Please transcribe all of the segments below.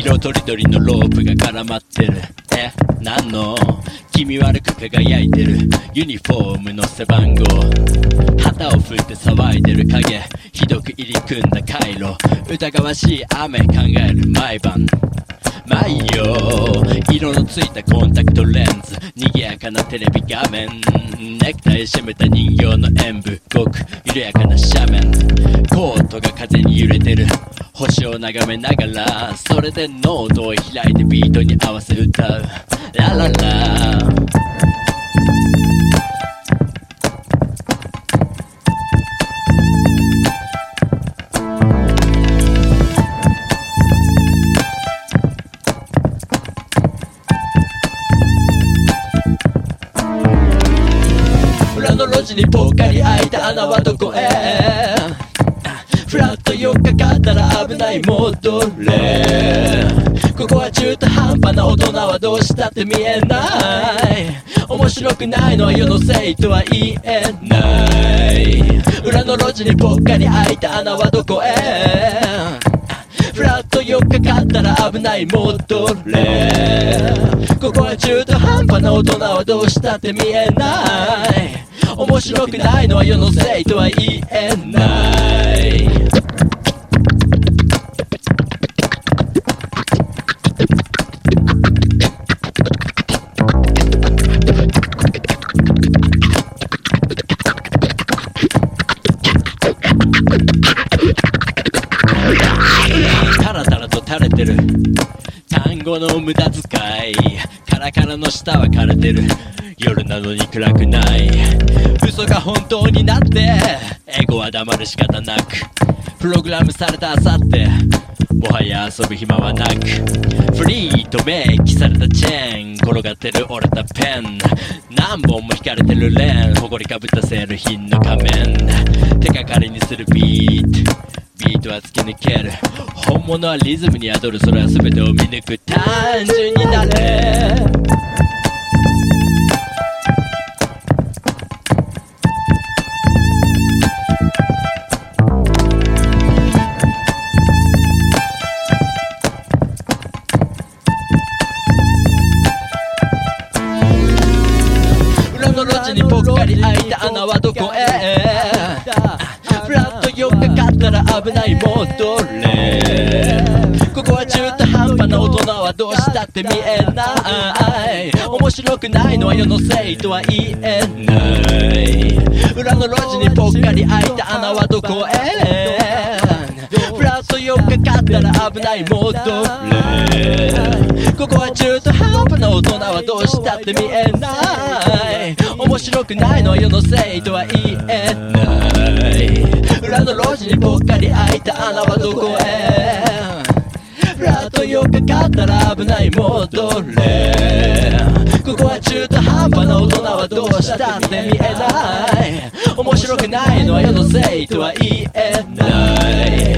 色とりどりのロープが絡まってる。えなんの？気味悪く輝いてる。ユニフォームの背番号。旗を振って騒いでる影。ひどく入り組んだ回路疑わしい雨考える毎晩。毎よ。色のついたコンタクトレンズ。賑やかなテレビ画面。ネクタイ締めた人形の演舞ごく緩やかな斜面。コートが風に揺れてる。星を眺めながらそれでノートを開いてビートに合わせ歌う。ラララ。裏の路地にぽっかり開いた穴はどこへ？と寄っかったら危ない戻れここは中途半端な大人はどうしたって見えない面白くないのは世のせいとは言えない裏の路地にぽっかり開いた穴はどこへフラッと寄っかかったら危ない戻れここは中途半端な大人はどうしたって見えない面白くないのは世のせいとは言えない。垂れてる。単語の無駄遣い。カラカラの舌は枯れてる。夜なのに暗くない。嘘が本当になって。エゴは黙る仕方なく。プログラムされたあさってもはや遊ぶ暇はなく。フリーと明記されたチェーン。転がってる折れたペン。何本も引かれてるレーン。埃かぶったセール品の仮面。手がかりにするビート。ビートは突き抜ける本物はリズムに宿る。それは全てを見抜く。単純になれ。裏の路地にぽっかり開いた穴はどこへ？ったら危ない戻れ？ここは中途半端な大人はどうしたって見えない。面白くないのは世のせいとは言えない。裏の路地にぽっかり開いた穴はどこへ？フラッと寄っかかったら危ない戻れ？ここは中途半端な大人はどうしたって見えない。面白くないのは世のせいとは言えない。裏の路地にぽっかり開いた穴はどこへフラッと寄っかかったら危ない。戻れここは中途半端な大人はどうしたって見えない。面白くないのは世のせいとは言えない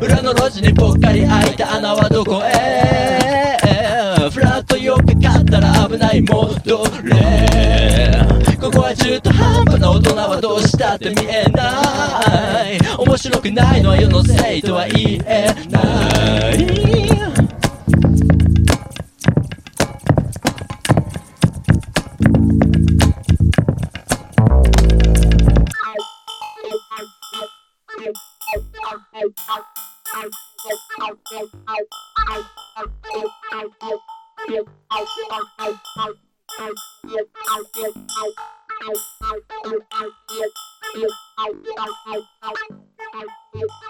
裏の路地にぽっかり開いた穴はどこへ？フラッと寄っかかったら危ない戻れここは中途半端な大人はどうしたって見えない白くない。のは世のせい。とは言えない。you.